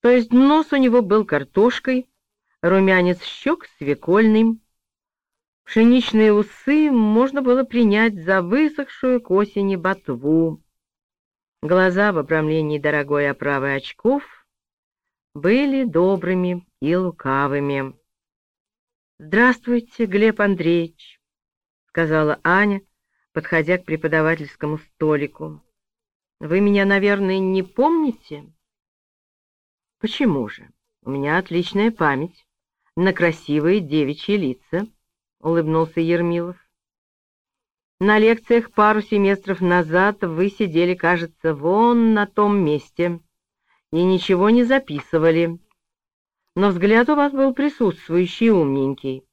То есть нос у него был картошкой, румянец щек свекольным. Пшеничные усы можно было принять за высохшую к осени ботву. Глаза в обрамлении дорогой оправы очков были добрыми и лукавыми. «Здравствуйте, Глеб Андреевич», — сказала Аня, подходя к преподавательскому столику. «Вы меня, наверное, не помните?» «Почему же? У меня отличная память на красивые девичьи лица», — улыбнулся Ермилов. «На лекциях пару семестров назад вы сидели, кажется, вон на том месте и ничего не записывали. Но взгляд у вас был присутствующий, умненький.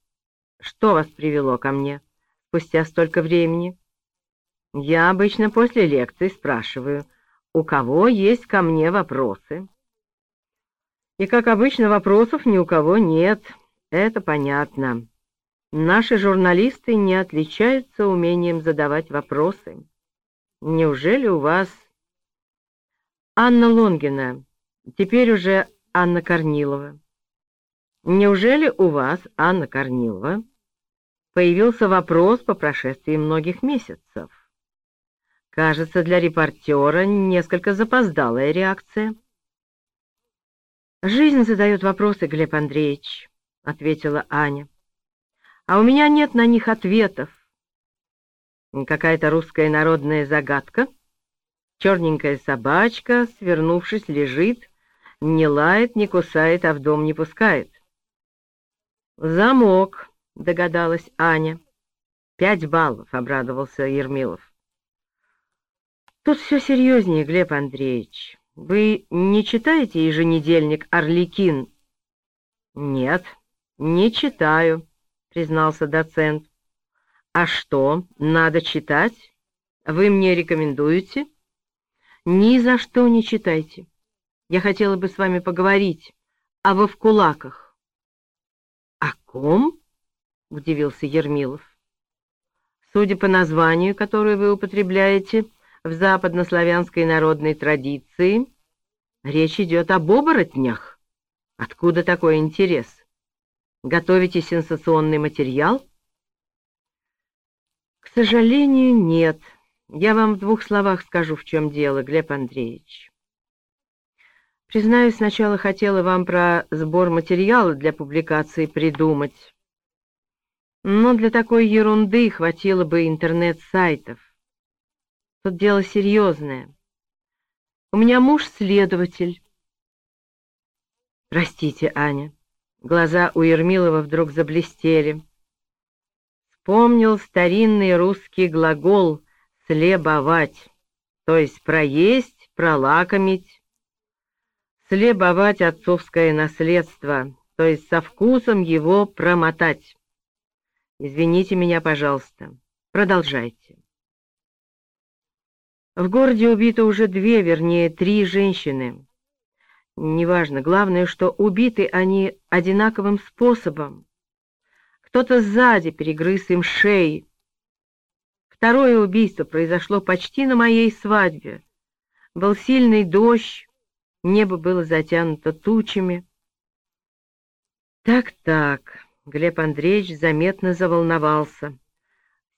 Что вас привело ко мне спустя столько времени?» «Я обычно после лекции спрашиваю, у кого есть ко мне вопросы?» И, как обычно, вопросов ни у кого нет. Это понятно. Наши журналисты не отличаются умением задавать вопросы. Неужели у вас... Анна Лонгина, теперь уже Анна Корнилова. Неужели у вас, Анна Корнилова, появился вопрос по прошествии многих месяцев? Кажется, для репортера несколько запоздалая реакция. «Жизнь задает вопросы, Глеб Андреевич», — ответила Аня. «А у меня нет на них ответов. Какая-то русская народная загадка. Черненькая собачка, свернувшись, лежит, не лает, не кусает, а в дом не пускает». «Замок», — догадалась Аня. «Пять баллов», — обрадовался Ермилов. «Тут все серьезнее, Глеб Андреевич». Вы не читаете еженедельник «Орликин»? Нет, не читаю, признался доцент. А что, надо читать? Вы мне рекомендуете? Ни за что не читайте. Я хотела бы с вами поговорить о вовкулаках. О ком? Удивился Ермилов. Судя по названию, которое вы употребляете, в западнославянской народной традиции речь идет об оборотнях. Откуда такой интерес? Готовите сенсационный материал? К сожалению, нет. Я вам в двух словах скажу, в чем дело, Глеб Андреевич. Признаюсь, сначала хотела вам про сбор материала для публикации придумать. Но для такой ерунды хватило бы интернет-сайтов. Тут дело серьезное. У меня муж следователь. Простите, Аня. Глаза у Ермилова вдруг заблестели. Вспомнил старинный русский глагол «слебовать», то есть проесть, пролакомить. Слебовать отцовское наследство, то есть со вкусом его промотать. Извините меня, пожалуйста. Продолжайте. В городе убито уже две, вернее, три женщины. Неважно, главное, что убиты они одинаковым способом. Кто-то сзади перегрыз им шеи. Второе убийство произошло почти на моей свадьбе. Был сильный дождь, небо было затянуто тучами. Так-так, Глеб Андреевич заметно заволновался.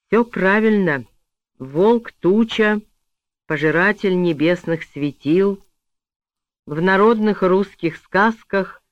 Все правильно. Волк, туча, пожиратель небесных светил, в народных русских сказках